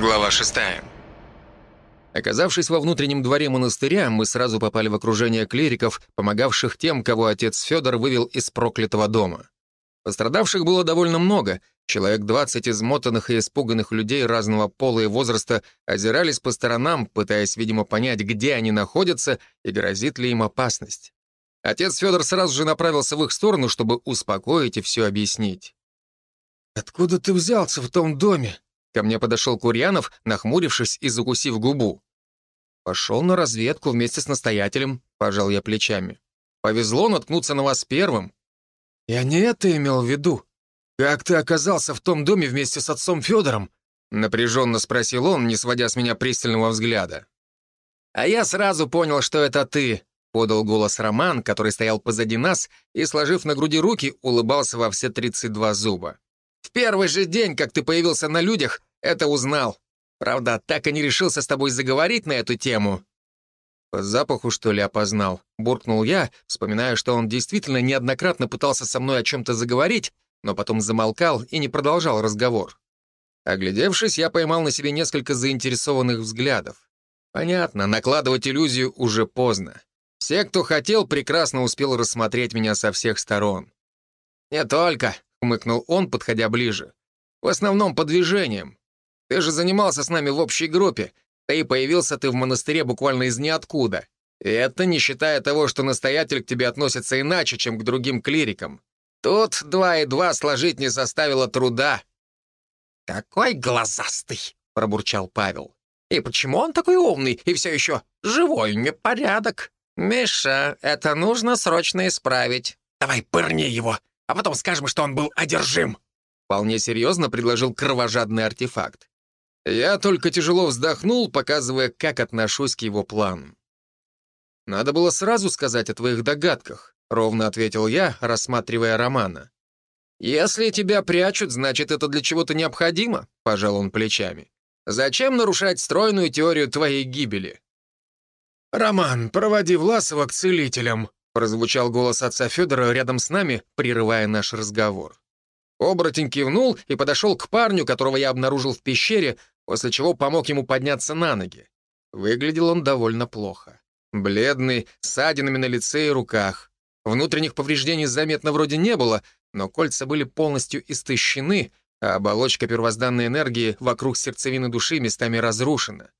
Глава 6. Оказавшись во внутреннем дворе монастыря, мы сразу попали в окружение клириков, помогавших тем, кого отец Федор вывел из проклятого дома. Пострадавших было довольно много. Человек 20 измотанных и испуганных людей разного пола и возраста озирались по сторонам, пытаясь, видимо, понять, где они находятся и грозит ли им опасность. Отец Федор сразу же направился в их сторону, чтобы успокоить и все объяснить. «Откуда ты взялся в том доме?» Ко мне подошел Курьянов, нахмурившись и закусив губу. «Пошел на разведку вместе с настоятелем», — пожал я плечами. «Повезло наткнуться на вас первым». «Я не это имел в виду. Как ты оказался в том доме вместе с отцом Федором?» — напряженно спросил он, не сводя с меня пристального взгляда. «А я сразу понял, что это ты», — подал голос Роман, который стоял позади нас и, сложив на груди руки, улыбался во все 32 зуба. В первый же день, как ты появился на людях, это узнал. Правда, так и не решился с тобой заговорить на эту тему». «По запаху, что ли, опознал?» — буркнул я, вспоминая, что он действительно неоднократно пытался со мной о чем-то заговорить, но потом замолкал и не продолжал разговор. Оглядевшись, я поймал на себе несколько заинтересованных взглядов. Понятно, накладывать иллюзию уже поздно. Все, кто хотел, прекрасно успел рассмотреть меня со всех сторон. «Не только», — хмыкнул он, подходя ближе. «В основном по движениям. Ты же занимался с нами в общей группе, да и появился ты в монастыре буквально из ниоткуда. И это не считая того, что настоятель к тебе относится иначе, чем к другим клирикам. Тут два и два сложить не составило труда». «Какой глазастый!» — пробурчал Павел. «И почему он такой умный и все еще живой непорядок?» «Миша, это нужно срочно исправить. Давай пырни его, а потом скажем, что он был одержим». Вполне серьезно предложил кровожадный артефакт. Я только тяжело вздохнул, показывая, как отношусь к его планам. «Надо было сразу сказать о твоих догадках», — ровно ответил я, рассматривая Романа. «Если тебя прячут, значит, это для чего-то необходимо», — пожал он плечами. «Зачем нарушать стройную теорию твоей гибели?» «Роман, проводи Власова к целителям», прозвучал голос отца Федора рядом с нами, прерывая наш разговор. Оборотень кивнул и подошел к парню, которого я обнаружил в пещере, после чего помог ему подняться на ноги. Выглядел он довольно плохо. Бледный, с ссадинами на лице и руках. Внутренних повреждений заметно вроде не было, но кольца были полностью истощены, а оболочка первозданной энергии вокруг сердцевины души местами разрушена.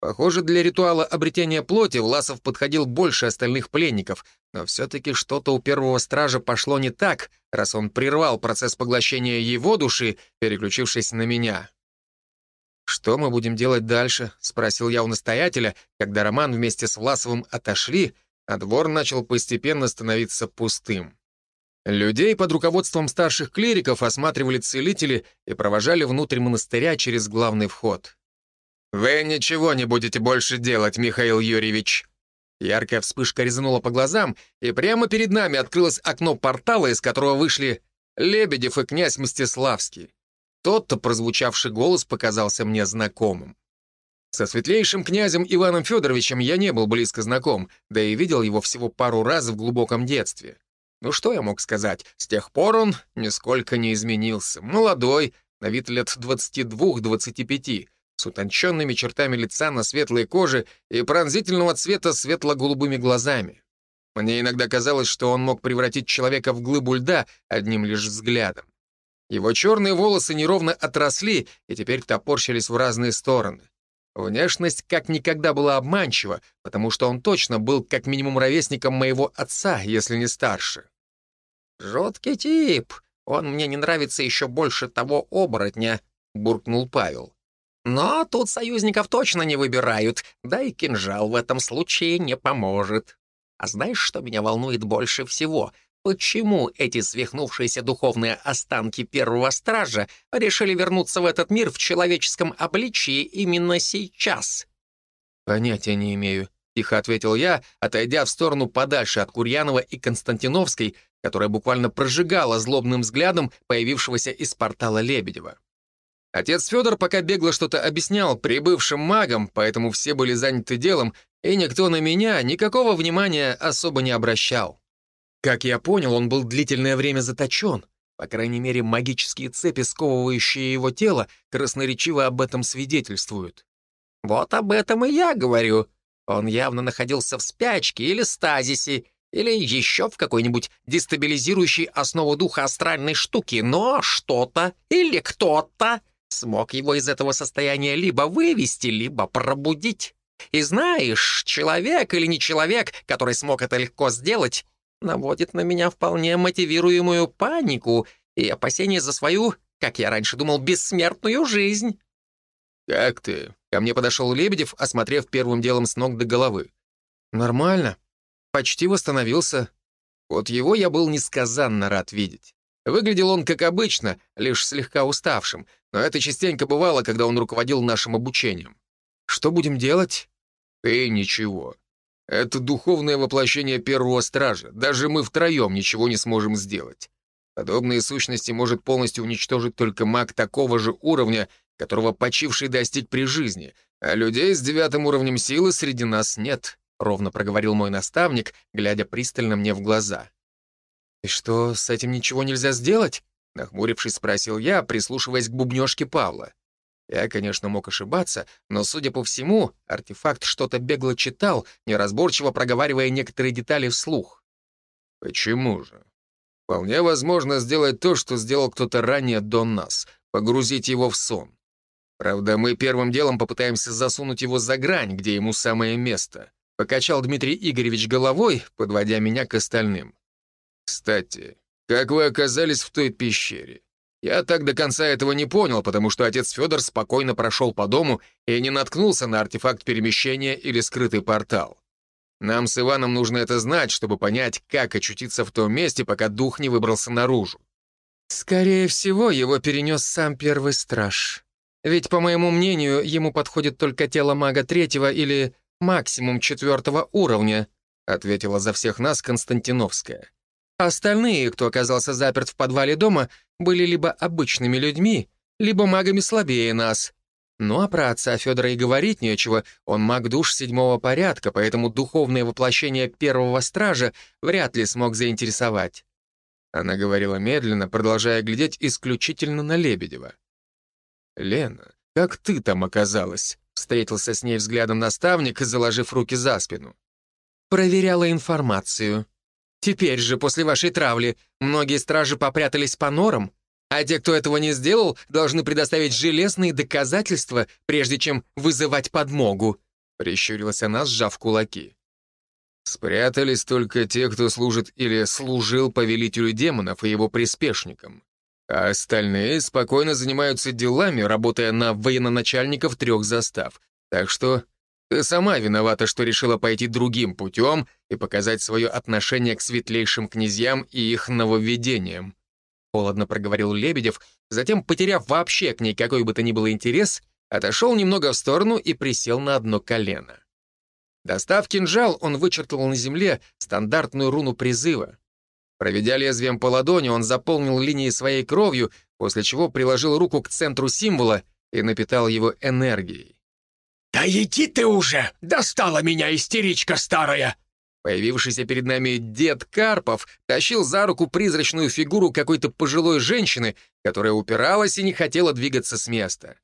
Похоже, для ритуала обретения плоти Власов подходил больше остальных пленников, но все-таки что-то у первого стража пошло не так, раз он прервал процесс поглощения его души, переключившись на меня. «Что мы будем делать дальше?» — спросил я у настоятеля, когда Роман вместе с Власовым отошли, а двор начал постепенно становиться пустым. Людей под руководством старших клириков осматривали целители и провожали внутрь монастыря через главный вход. «Вы ничего не будете больше делать, Михаил Юрьевич!» Яркая вспышка резанула по глазам, и прямо перед нами открылось окно портала, из которого вышли Лебедев и князь Мстиславский. Тот-то прозвучавший голос показался мне знакомым. Со светлейшим князем Иваном Федоровичем я не был близко знаком, да и видел его всего пару раз в глубоком детстве. Ну что я мог сказать? С тех пор он нисколько не изменился. Молодой, на вид лет 22-25, с утонченными чертами лица на светлой коже и пронзительного цвета светло-голубыми глазами. Мне иногда казалось, что он мог превратить человека в глыбу льда одним лишь взглядом. Его черные волосы неровно отросли и теперь топорщились в разные стороны. Внешность как никогда была обманчива, потому что он точно был как минимум ровесником моего отца, если не старше. «Жуткий тип. Он мне не нравится еще больше того оборотня», — буркнул Павел. Но тут союзников точно не выбирают, да и кинжал в этом случае не поможет. А знаешь, что меня волнует больше всего? Почему эти свихнувшиеся духовные останки первого стража решили вернуться в этот мир в человеческом обличии именно сейчас? Понятия не имею, тихо ответил я, отойдя в сторону подальше от Курьянова и Константиновской, которая буквально прожигала злобным взглядом появившегося из портала Лебедева. Отец Федор пока бегло что-то объяснял прибывшим магам, поэтому все были заняты делом, и никто на меня никакого внимания особо не обращал. Как я понял, он был длительное время заточен, По крайней мере, магические цепи, сковывающие его тело, красноречиво об этом свидетельствуют. «Вот об этом и я говорю. Он явно находился в спячке или стазисе, или еще в какой-нибудь дестабилизирующей основу духа астральной штуки, но что-то или кто-то смог его из этого состояния либо вывести, либо пробудить. И знаешь, человек или не человек, который смог это легко сделать, наводит на меня вполне мотивируемую панику и опасения за свою, как я раньше думал, бессмертную жизнь. «Как ты?» Ко мне подошел Лебедев, осмотрев первым делом с ног до головы. «Нормально. Почти восстановился. Вот его я был несказанно рад видеть. Выглядел он как обычно, лишь слегка уставшим, но это частенько бывало, когда он руководил нашим обучением. Что будем делать? Ты ничего. Это духовное воплощение первого стража. Даже мы втроем ничего не сможем сделать. Подобные сущности может полностью уничтожить только маг такого же уровня, которого почивший достиг при жизни, а людей с девятым уровнем силы среди нас нет. — ровно проговорил мой наставник, глядя пристально мне в глаза. «И что, с этим ничего нельзя сделать?» — нахмурившись, спросил я, прислушиваясь к бубнёжке Павла. Я, конечно, мог ошибаться, но, судя по всему, артефакт что-то бегло читал, неразборчиво проговаривая некоторые детали вслух. «Почему же? Вполне возможно сделать то, что сделал кто-то ранее до нас, погрузить его в сон. Правда, мы первым делом попытаемся засунуть его за грань, где ему самое место. Покачал Дмитрий Игоревич головой, подводя меня к остальным. «Кстати, как вы оказались в той пещере? Я так до конца этого не понял, потому что отец Федор спокойно прошел по дому и не наткнулся на артефакт перемещения или скрытый портал. Нам с Иваном нужно это знать, чтобы понять, как очутиться в том месте, пока дух не выбрался наружу. Скорее всего, его перенес сам первый страж. Ведь, по моему мнению, ему подходит только тело мага третьего или максимум четвертого уровня», ответила за всех нас Константиновская. Остальные, кто оказался заперт в подвале дома, были либо обычными людьми, либо магами слабее нас. Ну а про отца Федора и говорить нечего, он маг душ седьмого порядка, поэтому духовное воплощение первого стража вряд ли смог заинтересовать. Она говорила медленно, продолжая глядеть исключительно на Лебедева. «Лена, как ты там оказалась?» Встретился с ней взглядом наставник, заложив руки за спину. «Проверяла информацию. Теперь же, после вашей травли, многие стражи попрятались по норам, а те, кто этого не сделал, должны предоставить железные доказательства, прежде чем вызывать подмогу», — прищурилась она, сжав кулаки. «Спрятались только те, кто служит или служил повелителю демонов и его приспешникам а остальные спокойно занимаются делами, работая на военачальников трех застав. Так что ты сама виновата, что решила пойти другим путем и показать свое отношение к светлейшим князьям и их нововведениям. Холодно проговорил Лебедев, затем, потеряв вообще к ней какой бы то ни было интерес, отошел немного в сторону и присел на одно колено. Достав кинжал, он вычертал на земле стандартную руну призыва. Проведя лезвием по ладони, он заполнил линии своей кровью, после чего приложил руку к центру символа и напитал его энергией. «Да иди ты уже! Достала меня, истеричка старая!» Появившийся перед нами дед Карпов тащил за руку призрачную фигуру какой-то пожилой женщины, которая упиралась и не хотела двигаться с места.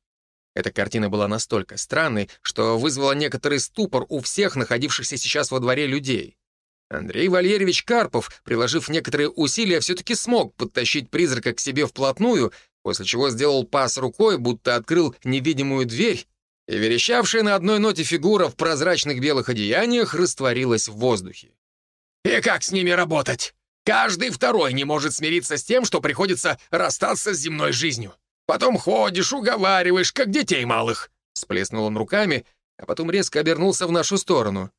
Эта картина была настолько странной, что вызвала некоторый ступор у всех находившихся сейчас во дворе людей. Андрей Валерьевич Карпов, приложив некоторые усилия, все-таки смог подтащить призрака к себе вплотную, после чего сделал пас рукой, будто открыл невидимую дверь, и верещавшая на одной ноте фигура в прозрачных белых одеяниях растворилась в воздухе. «И как с ними работать? Каждый второй не может смириться с тем, что приходится расстаться с земной жизнью. Потом ходишь, уговариваешь, как детей малых». Сплеснул он руками, а потом резко обернулся в нашу сторону.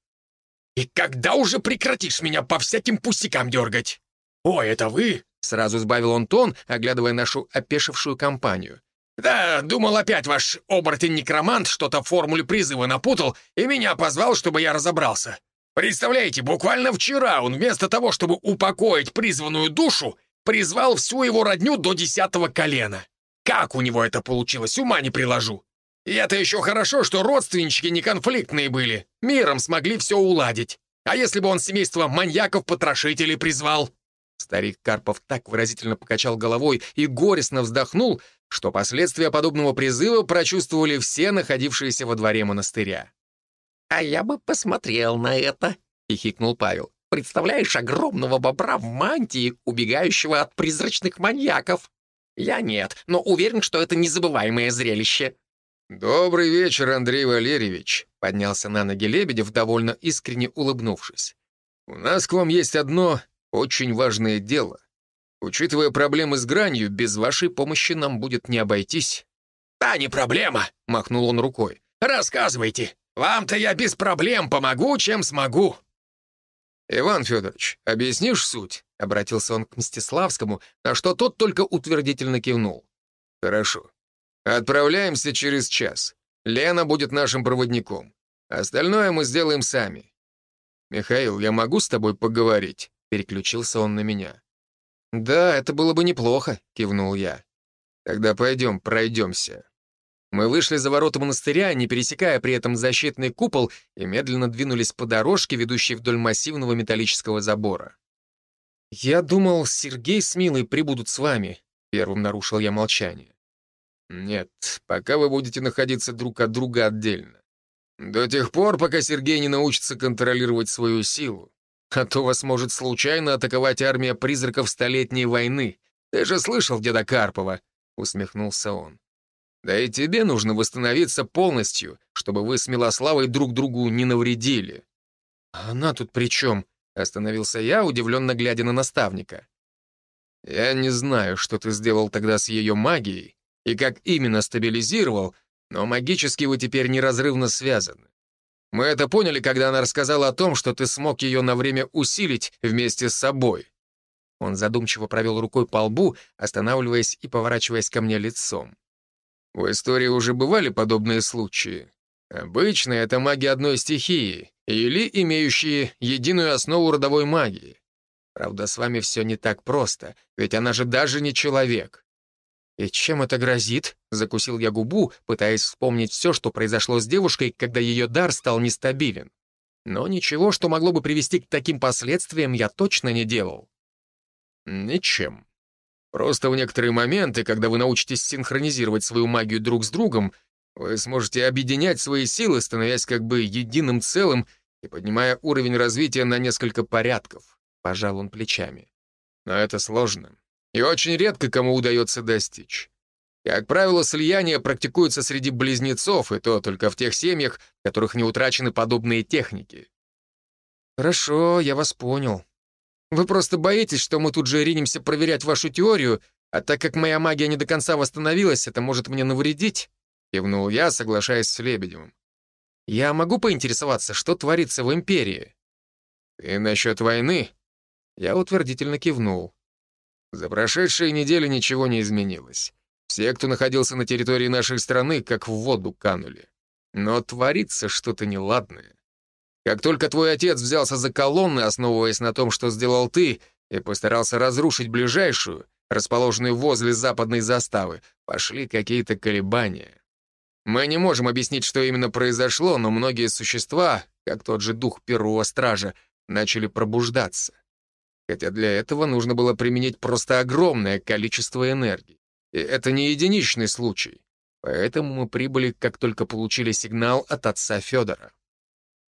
«И когда уже прекратишь меня по всяким пустякам дергать?» «Ой, это вы?» — сразу сбавил он тон, оглядывая нашу опешившую компанию. «Да, думал, опять ваш оборотень-некромант что-то в формуле призыва напутал и меня позвал, чтобы я разобрался. Представляете, буквально вчера он вместо того, чтобы упокоить призванную душу, призвал всю его родню до десятого колена. Как у него это получилось, ума не приложу. И это еще хорошо, что родственнички не конфликтные были. Миром смогли все уладить. А если бы он семейство маньяков-потрошителей призвал? Старик Карпов так выразительно покачал головой и горестно вздохнул, что последствия подобного призыва прочувствовали все находившиеся во дворе монастыря. «А я бы посмотрел на это», — хихикнул Павел. «Представляешь огромного бобра в мантии, убегающего от призрачных маньяков? Я нет, но уверен, что это незабываемое зрелище». «Добрый вечер, Андрей Валерьевич», — поднялся на ноги Лебедев, довольно искренне улыбнувшись. «У нас к вам есть одно очень важное дело. Учитывая проблемы с гранью, без вашей помощи нам будет не обойтись». «Да, не проблема», — махнул он рукой. «Рассказывайте. Вам-то я без проблем помогу, чем смогу». «Иван Федорович, объяснишь суть?» — обратился он к Мстиславскому, на что тот только утвердительно кивнул. «Хорошо. Отправляемся через час. Лена будет нашим проводником. Остальное мы сделаем сами. Михаил, я могу с тобой поговорить?» Переключился он на меня. «Да, это было бы неплохо», — кивнул я. «Тогда пойдем, пройдемся». Мы вышли за ворота монастыря, не пересекая при этом защитный купол, и медленно двинулись по дорожке, ведущей вдоль массивного металлического забора. «Я думал, Сергей с Милой прибудут с вами», — первым нарушил я молчание. «Нет, пока вы будете находиться друг от друга отдельно. До тех пор, пока Сергей не научится контролировать свою силу. А то вас может случайно атаковать армия призраков Столетней войны. Ты же слышал деда Карпова?» — усмехнулся он. «Да и тебе нужно восстановиться полностью, чтобы вы с Милославой друг другу не навредили». «А она тут при чем?» — остановился я, удивленно глядя на наставника. «Я не знаю, что ты сделал тогда с ее магией и как именно стабилизировал, но магически вы теперь неразрывно связаны. Мы это поняли, когда она рассказала о том, что ты смог ее на время усилить вместе с собой». Он задумчиво провел рукой по лбу, останавливаясь и поворачиваясь ко мне лицом. В истории уже бывали подобные случаи. Обычно это маги одной стихии или имеющие единую основу родовой магии. Правда, с вами все не так просто, ведь она же даже не человек. «И чем это грозит?» — закусил я губу, пытаясь вспомнить все, что произошло с девушкой, когда ее дар стал нестабилен. Но ничего, что могло бы привести к таким последствиям, я точно не делал. «Ничем. Просто в некоторые моменты, когда вы научитесь синхронизировать свою магию друг с другом, вы сможете объединять свои силы, становясь как бы единым целым и поднимая уровень развития на несколько порядков», — пожал он плечами. «Но это сложно и очень редко кому удается достичь. Как правило, слияние практикуется среди близнецов, и то только в тех семьях, в которых не утрачены подобные техники. «Хорошо, я вас понял. Вы просто боитесь, что мы тут же ринемся проверять вашу теорию, а так как моя магия не до конца восстановилась, это может мне навредить?» — кивнул я, соглашаясь с Лебедевым. «Я могу поинтересоваться, что творится в Империи?» «И насчет войны?» Я утвердительно кивнул. За прошедшие недели ничего не изменилось. Все, кто находился на территории нашей страны, как в воду канули. Но творится что-то неладное. Как только твой отец взялся за колонны, основываясь на том, что сделал ты, и постарался разрушить ближайшую, расположенную возле западной заставы, пошли какие-то колебания. Мы не можем объяснить, что именно произошло, но многие существа, как тот же дух первого стража, начали пробуждаться хотя для этого нужно было применить просто огромное количество энергии. И это не единичный случай. Поэтому мы прибыли, как только получили сигнал от отца Федора.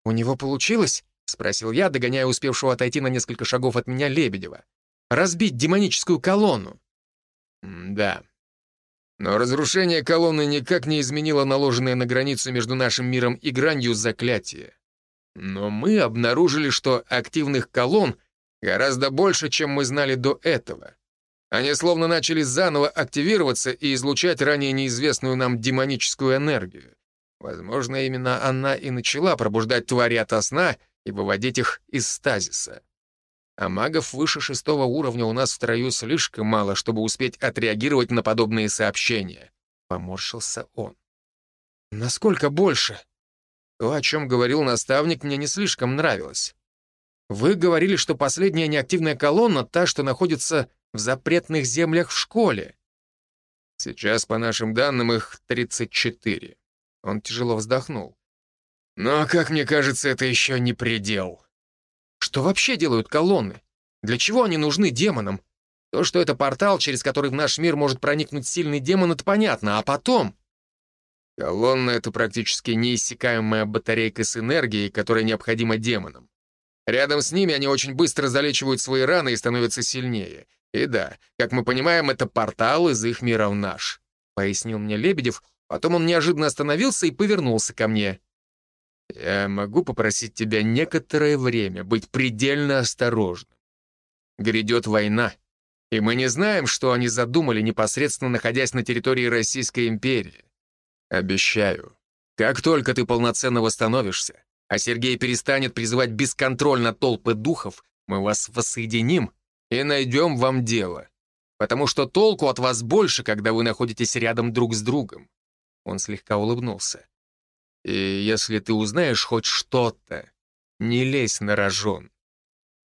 «У него получилось?» — спросил я, догоняя успевшего отойти на несколько шагов от меня Лебедева. «Разбить демоническую колонну». «Да», но разрушение колонны никак не изменило наложенное на границу между нашим миром и гранью заклятие. Но мы обнаружили, что активных колонн Гораздо больше, чем мы знали до этого. Они словно начали заново активироваться и излучать ранее неизвестную нам демоническую энергию. Возможно, именно она и начала пробуждать твари ото сна и выводить их из стазиса. А магов выше шестого уровня у нас в строю слишком мало, чтобы успеть отреагировать на подобные сообщения. Поморщился он. Насколько больше? То, о чем говорил наставник, мне не слишком нравилось. Вы говорили, что последняя неактивная колонна — та, что находится в запретных землях в школе. Сейчас, по нашим данным, их 34. Он тяжело вздохнул. Но, как мне кажется, это еще не предел. Что вообще делают колонны? Для чего они нужны демонам? То, что это портал, через который в наш мир может проникнуть сильный демон, это понятно. А потом... Колонна — это практически неиссякаемая батарейка с энергией, которая необходима демонам. Рядом с ними они очень быстро залечивают свои раны и становятся сильнее. И да, как мы понимаем, это портал из их мира в наш», — пояснил мне Лебедев, потом он неожиданно остановился и повернулся ко мне. «Я могу попросить тебя некоторое время быть предельно осторожным. Грядет война, и мы не знаем, что они задумали, непосредственно находясь на территории Российской империи. Обещаю, как только ты полноценно восстановишься, а Сергей перестанет призывать бесконтрольно толпы духов, мы вас воссоединим и найдем вам дело. Потому что толку от вас больше, когда вы находитесь рядом друг с другом. Он слегка улыбнулся. И если ты узнаешь хоть что-то, не лезь на рожон.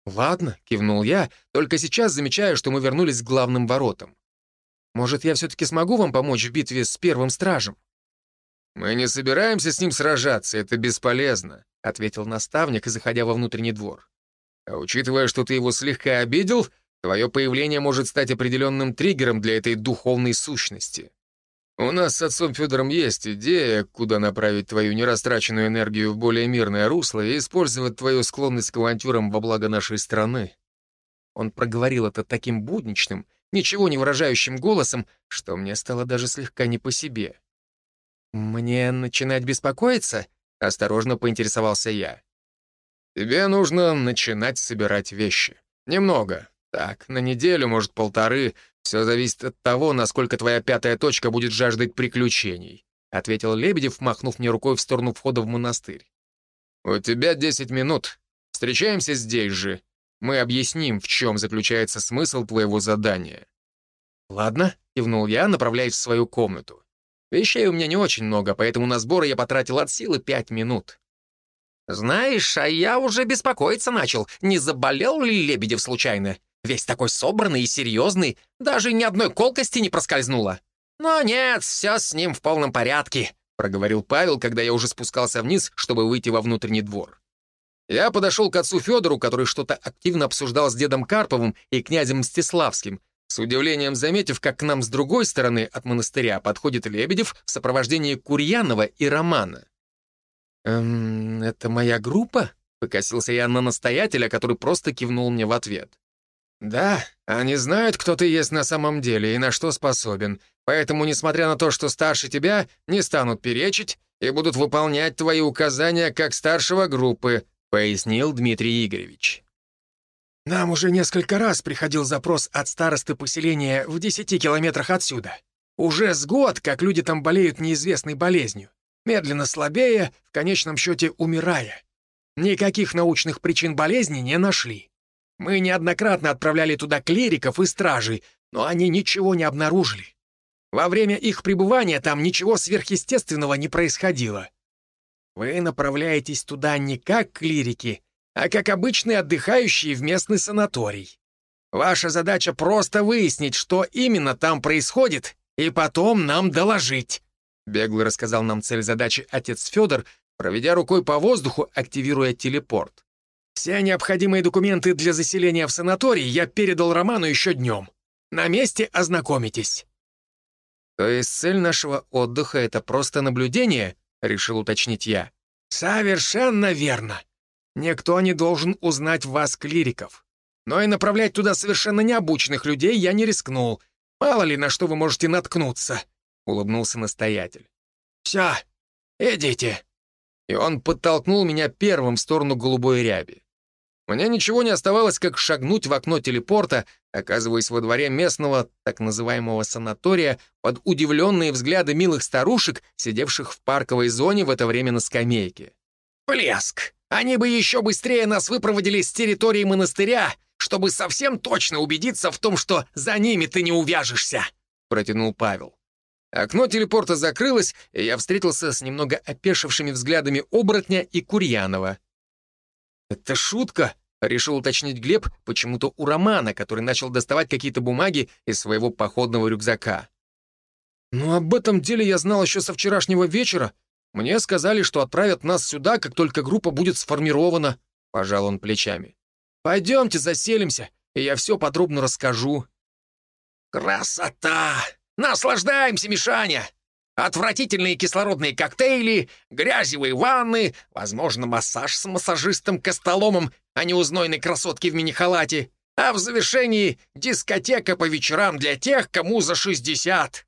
«Ладно», — кивнул я, только сейчас замечаю, что мы вернулись к главным воротам. «Может, я все-таки смогу вам помочь в битве с первым стражем?» «Мы не собираемся с ним сражаться, это бесполезно», — ответил наставник, заходя во внутренний двор. «А учитывая, что ты его слегка обидел, твое появление может стать определенным триггером для этой духовной сущности. У нас с отцом Федором есть идея, куда направить твою нерастраченную энергию в более мирное русло и использовать твою склонность к авантюрам во благо нашей страны». Он проговорил это таким будничным, ничего не выражающим голосом, что мне стало даже слегка не по себе. «Мне начинать беспокоиться?» — осторожно поинтересовался я. «Тебе нужно начинать собирать вещи. Немного. Так, на неделю, может, полторы. Все зависит от того, насколько твоя пятая точка будет жаждать приключений», — ответил Лебедев, махнув мне рукой в сторону входа в монастырь. «У тебя десять минут. Встречаемся здесь же. Мы объясним, в чем заключается смысл твоего задания». «Ладно», — кивнул я, направляясь в свою комнату. Вещей у меня не очень много, поэтому на сборы я потратил от силы пять минут. «Знаешь, а я уже беспокоиться начал, не заболел ли Лебедев случайно? Весь такой собранный и серьезный, даже ни одной колкости не проскользнуло. Но нет, все с ним в полном порядке», — проговорил Павел, когда я уже спускался вниз, чтобы выйти во внутренний двор. Я подошел к отцу Федору, который что-то активно обсуждал с дедом Карповым и князем Мстиславским, с удивлением заметив, как к нам с другой стороны от монастыря подходит Лебедев в сопровождении Курьянова и Романа. «Эм, это моя группа?» — покосился я на настоятеля, который просто кивнул мне в ответ. «Да, они знают, кто ты есть на самом деле и на что способен, поэтому, несмотря на то, что старше тебя, не станут перечить и будут выполнять твои указания как старшего группы», — пояснил Дмитрий Игоревич. Нам уже несколько раз приходил запрос от старосты поселения в десяти километрах отсюда. Уже с год, как люди там болеют неизвестной болезнью, медленно слабея, в конечном счете умирая. Никаких научных причин болезни не нашли. Мы неоднократно отправляли туда клириков и стражей, но они ничего не обнаружили. Во время их пребывания там ничего сверхъестественного не происходило. Вы направляетесь туда не как клирики, а как обычные отдыхающие в местный санаторий. Ваша задача просто выяснить, что именно там происходит, и потом нам доложить», — бегло рассказал нам цель задачи отец Федор, проведя рукой по воздуху, активируя телепорт. «Все необходимые документы для заселения в санаторий я передал Роману еще днем. На месте ознакомитесь». «То есть цель нашего отдыха — это просто наблюдение?» — решил уточнить я. «Совершенно верно. Никто не должен узнать вас, клириков. Но и направлять туда совершенно необученных людей я не рискнул. Мало ли, на что вы можете наткнуться», — улыбнулся настоятель. «Все, идите». И он подтолкнул меня первым в сторону голубой ряби. Мне ничего не оставалось, как шагнуть в окно телепорта, оказываясь во дворе местного так называемого санатория под удивленные взгляды милых старушек, сидевших в парковой зоне в это время на скамейке. «Блеск! Они бы еще быстрее нас выпроводили с территории монастыря, чтобы совсем точно убедиться в том, что за ними ты не увяжешься», — протянул Павел. Окно телепорта закрылось, и я встретился с немного опешившими взглядами оборотня и Курьянова. «Это шутка?» — решил уточнить Глеб почему-то у Романа, который начал доставать какие-то бумаги из своего походного рюкзака. «Ну, об этом деле я знал еще со вчерашнего вечера «Мне сказали, что отправят нас сюда, как только группа будет сформирована», — пожал он плечами. «Пойдемте заселимся. и я все подробно расскажу». «Красота! Наслаждаемся, Мишаня! Отвратительные кислородные коктейли, грязевые ванны, возможно, массаж с массажистом-костоломом, а не у знойной красотки в мини-халате, а в завершении дискотека по вечерам для тех, кому за 60.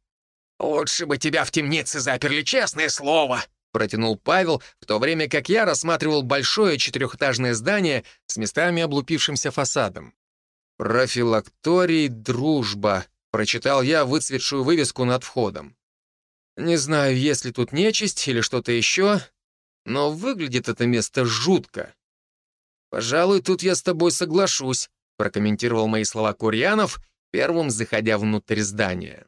Лучше бы тебя в темнице заперли, честное слово!» Протянул Павел, в то время как я рассматривал большое четырехэтажное здание с местами облупившимся фасадом. «Профилакторий «Дружба», — прочитал я выцветшую вывеску над входом. Не знаю, есть ли тут нечисть или что-то еще, но выглядит это место жутко. «Пожалуй, тут я с тобой соглашусь», — прокомментировал мои слова Курьянов, первым заходя внутрь здания.